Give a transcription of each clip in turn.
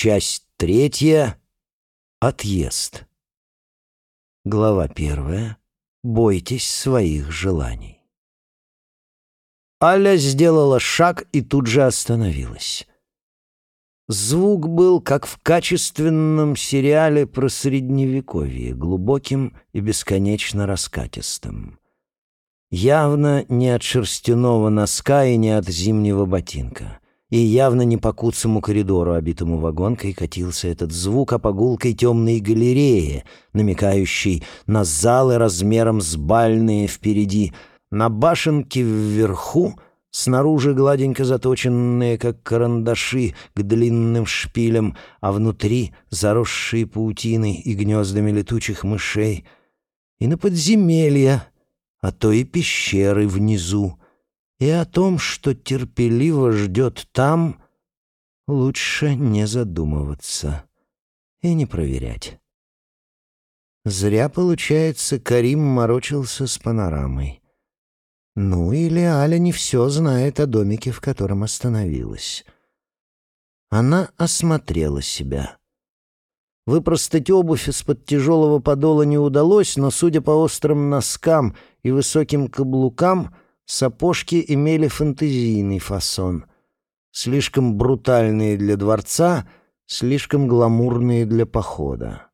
Часть третья. Отъезд. Глава первая. Бойтесь своих желаний. Аля сделала шаг и тут же остановилась. Звук был, как в качественном сериале про Средневековье, глубоким и бесконечно раскатистым. Явно не от шерстяного носка и не от зимнего ботинка. И явно не по куцому коридору, обитому вагонкой, катился этот звук, а по гулкой темной галерее, намекающей на залы размером с бальные впереди, на башенке вверху — снаружи гладенько заточенные, как карандаши, к длинным шпилям, а внутри заросшие паутиной и гнездами летучих мышей, и на подземелья, а то и пещеры внизу, и о том, что терпеливо ждет там, лучше не задумываться и не проверять. Зря, получается, Карим морочился с панорамой. Ну или Аля не все знает о домике, в котором остановилась. Она осмотрела себя. Выпростать обувь из-под тяжелого подола не удалось, но, судя по острым носкам и высоким каблукам, сапожки имели фантазийный фасон. Слишком брутальные для дворца, слишком гламурные для похода.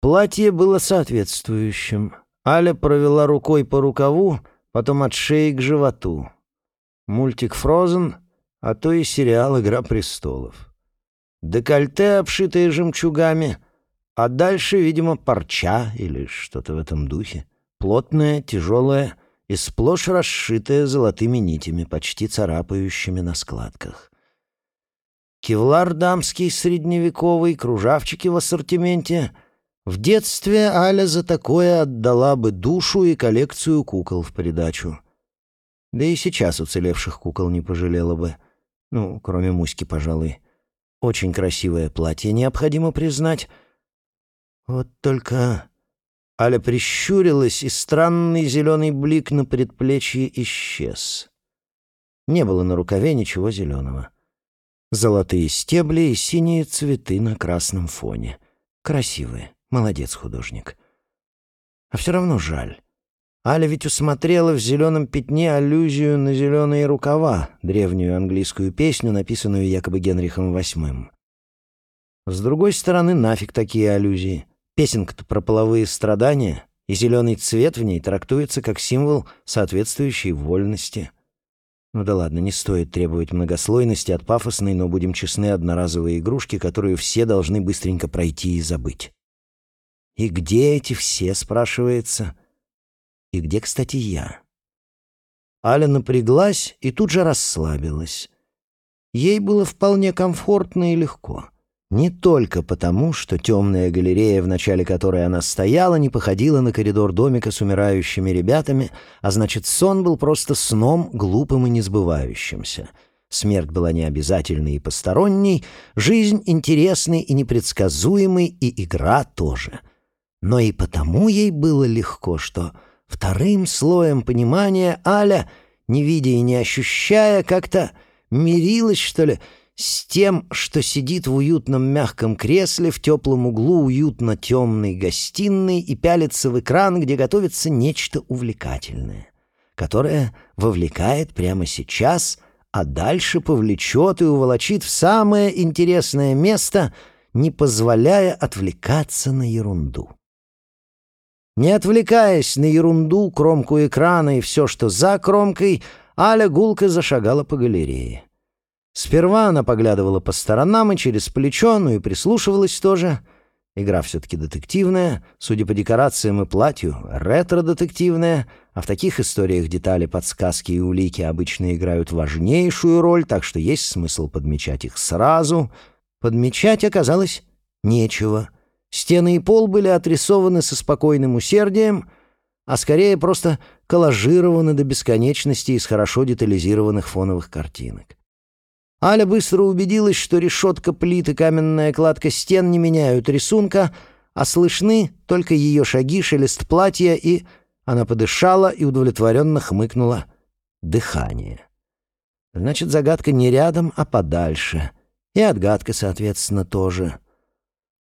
Платье было соответствующим. Аля провела рукой по рукаву, потом от шеи к животу. Мультик «Фрозен», а то и сериал «Игра престолов». Декольте, обшитое жемчугами, а дальше, видимо, парча или что-то в этом духе. Плотное, тяжелое и сплошь расшитое золотыми нитями, почти царапающими на складках. Кевлар дамский средневековый, кружавчики в ассортименте — в детстве Аля за такое отдала бы душу и коллекцию кукол в придачу. Да и сейчас уцелевших кукол не пожалела бы. Ну, кроме Муськи, пожалуй. Очень красивое платье, необходимо признать. Вот только... Аля прищурилась, и странный зеленый блик на предплечье исчез. Не было на рукаве ничего зеленого. Золотые стебли и синие цветы на красном фоне. Красивые. Молодец, художник. А все равно жаль. Аля ведь усмотрела в зеленом пятне аллюзию на зеленые рукава, древнюю английскую песню, написанную якобы Генрихом VIII. С другой стороны, нафиг такие аллюзии. Песенка-то про половые страдания, и зеленый цвет в ней трактуется как символ соответствующей вольности. Ну да ладно, не стоит требовать многослойности от пафосной, но будем честны, одноразовой игрушки, которую все должны быстренько пройти и забыть. И где эти все, спрашивается? И где, кстати, я? Аля напряглась и тут же расслабилась. Ей было вполне комфортно и легко. Не только потому, что темная галерея, в начале которой она стояла, не походила на коридор домика с умирающими ребятами, а значит, сон был просто сном, глупым и несбывающимся. Смерть была необязательной и посторонней, жизнь интересной и непредсказуемой, и игра тоже — но и потому ей было легко, что вторым слоем понимания Аля, не видя и не ощущая, как-то мирилась, что ли, с тем, что сидит в уютном мягком кресле в теплом углу уютно темной гостиной и пялится в экран, где готовится нечто увлекательное, которое вовлекает прямо сейчас, а дальше повлечет и уволочит в самое интересное место, не позволяя отвлекаться на ерунду. Не отвлекаясь на ерунду, кромку экрана и все, что за кромкой, Аля гулко зашагала по галерее. Сперва она поглядывала по сторонам и через плечо, ну и прислушивалась тоже. Игра все-таки детективная, судя по декорациям и платью, ретро-детективная, а в таких историях детали, подсказки и улики обычно играют важнейшую роль, так что есть смысл подмечать их сразу. Подмечать оказалось нечего — Стены и пол были отрисованы со спокойным усердием, а скорее просто коллажированы до бесконечности из хорошо детализированных фоновых картинок. Аля быстро убедилась, что решетка плит и каменная кладка стен не меняют рисунка, а слышны только ее шаги, шелест платья и... Она подышала и удовлетворенно хмыкнула. Дыхание. Значит, загадка не рядом, а подальше. И отгадка, соответственно, тоже.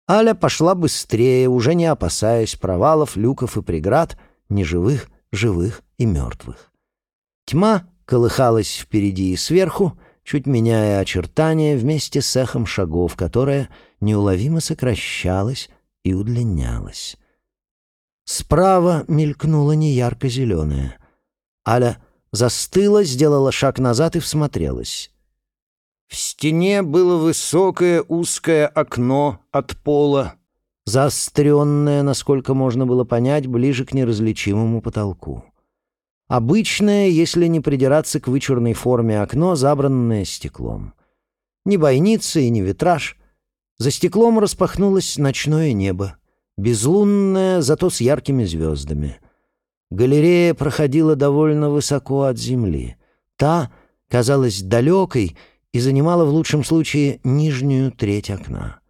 Аля пошла быстрее, уже не опасаясь провалов, люков и преград, неживых, живых и мертвых. Тьма колыхалась впереди и сверху, чуть меняя очертания вместе с эхом шагов, которое неуловимо сокращалось и удлинялось. Справа мелькнула неярко зеленая. Аля застыла, сделала шаг назад и всмотрелась. В стене было высокое узкое окно от пола, заостренное, насколько можно было понять, ближе к неразличимому потолку. Обычное, если не придираться к вычурной форме окно, забранное стеклом. Ни бойница и ни витраж. За стеклом распахнулось ночное небо, безлунное, зато с яркими звездами. Галерея проходила довольно высоко от земли. Та казалась далекой и занимала в лучшем случае нижнюю треть окна.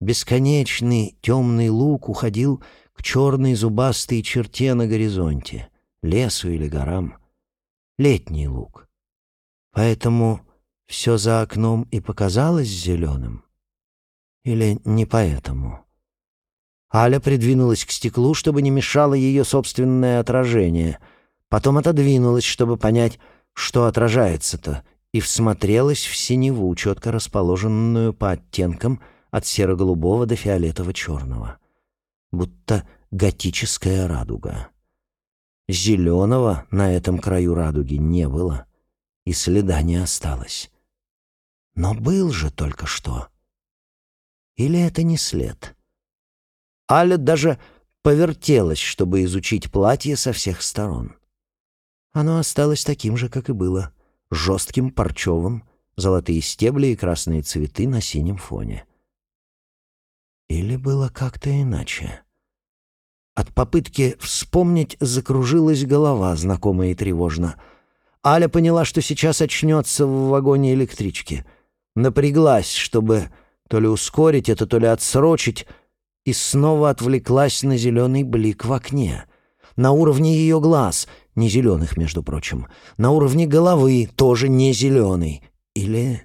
Бесконечный темный луг уходил к черной зубастой черте на горизонте — лесу или горам. Летний луг. Поэтому все за окном и показалось зеленым? Или не поэтому? Аля придвинулась к стеклу, чтобы не мешало ее собственное отражение. Потом отодвинулась, чтобы понять, что отражается-то, и всмотрелась в синеву, четко расположенную по оттенкам от серо-голубого до фиолетово-черного. Будто готическая радуга. Зеленого на этом краю радуги не было, и следа не осталось. Но был же только что. Или это не след? Аля даже повертелась, чтобы изучить платье со всех сторон. Оно осталось таким же, как и было, жестким, парчевым, золотые стебли и красные цветы на синем фоне. Или было как-то иначе? От попытки вспомнить закружилась голова, знакомая и тревожно. Аля поняла, что сейчас очнется в вагоне электрички. Напряглась, чтобы то ли ускорить это, то ли отсрочить, и снова отвлеклась на зеленый блик в окне. На уровне ее глаз, не зеленых, между прочим, на уровне головы, тоже не зеленый. Или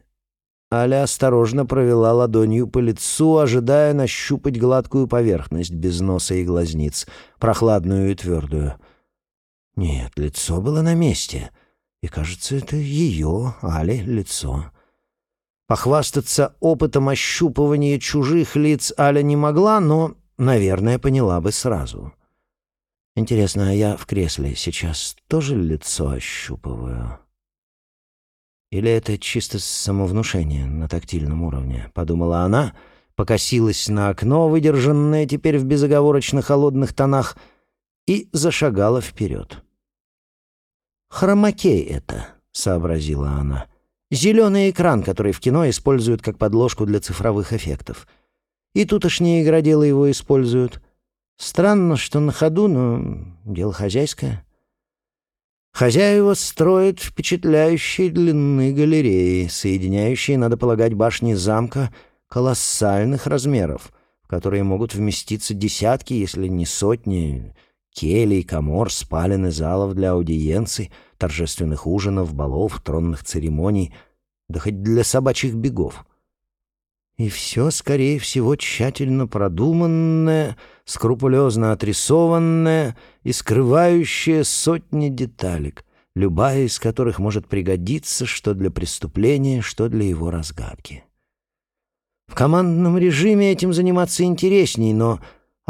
Аля осторожно провела ладонью по лицу, ожидая нащупать гладкую поверхность без носа и глазниц, прохладную и твердую. Нет, лицо было на месте, и, кажется, это ее, Али, лицо. Похвастаться опытом ощупывания чужих лиц Аля не могла, но, наверное, поняла бы сразу. Интересно, а я в кресле сейчас тоже лицо ощупываю?» Или это чисто самовнушение на тактильном уровне, подумала она, покосилась на окно, выдержанное теперь в безоговорочно холодных тонах, и зашагала вперед. «Хромакей это», — сообразила она. «Зеленый экран, который в кино используют как подложку для цифровых эффектов. И тутошние игроделы его используют. Странно, что на ходу, но дело хозяйское». Хозяева строят впечатляющие длины галереи, соединяющие, надо полагать, башни замка колоссальных размеров, в которые могут вместиться десятки, если не сотни, келей, комор, спален и залов для аудиенций, торжественных ужинов, балов, тронных церемоний, да хоть для собачьих бегов. И все, скорее всего, тщательно продуманное, скрупулезно отрисованное и скрывающее сотни деталек, любая из которых может пригодиться что для преступления, что для его разгадки. В командном режиме этим заниматься интересней, но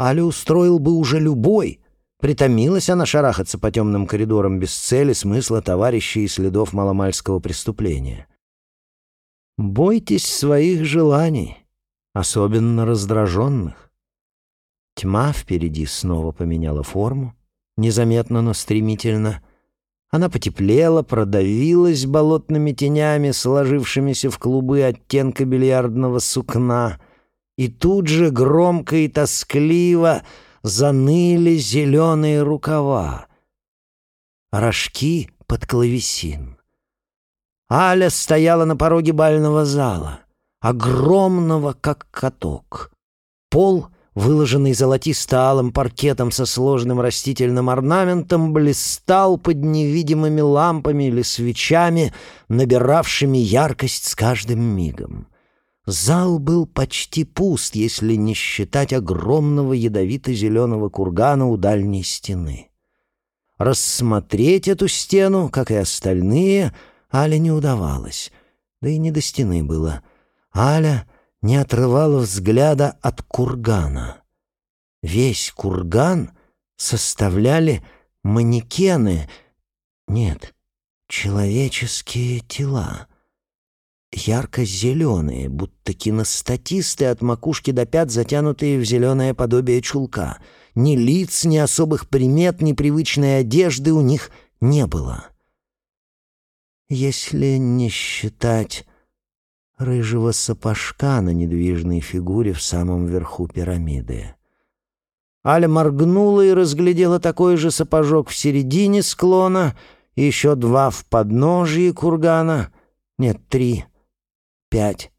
Аля устроил бы уже любой. Притомилась она шарахаться по темным коридорам без цели, смысла, товарищей и следов маломальского преступления. Бойтесь своих желаний, особенно раздраженных. Тьма впереди снова поменяла форму, незаметно, но стремительно. Она потеплела, продавилась болотными тенями, сложившимися в клубы оттенка бильярдного сукна, и тут же громко и тоскливо заныли зеленые рукава. Рожки под клавесин. Аля стояла на пороге бального зала, огромного, как каток. Пол, выложенный золотисто-алым паркетом со сложным растительным орнаментом, блистал под невидимыми лампами или свечами, набиравшими яркость с каждым мигом. Зал был почти пуст, если не считать огромного ядовито-зеленого кургана у дальней стены. Рассмотреть эту стену, как и остальные, Але не удавалось, да и не до стены было. Аля не отрывала взгляда от кургана. Весь курган составляли манекены, нет, человеческие тела. Ярко-зеленые, будто киностатисты от макушки до пят, затянутые в зеленое подобие чулка. Ни лиц, ни особых примет, ни привычной одежды у них не было. Если не считать рыжего сапожка на недвижной фигуре в самом верху пирамиды. Аля моргнула и разглядела такой же сапожок в середине склона, еще два в подножии кургана. Нет, три, пять.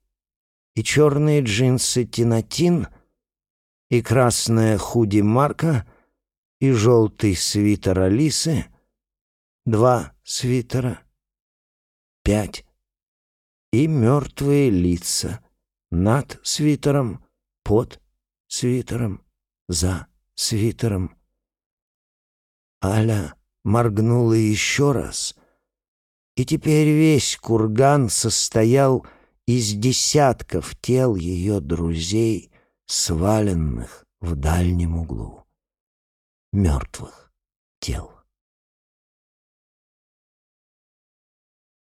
И черные джинсы Тинатин, и красная худи Марка, и желтый свитер Алисы. Два свитера. Пять. И мертвые лица над свитером, под свитером, за свитером. Аля моргнула еще раз, и теперь весь курган состоял из десятков тел ее друзей, сваленных в дальнем углу. Мертвых тел.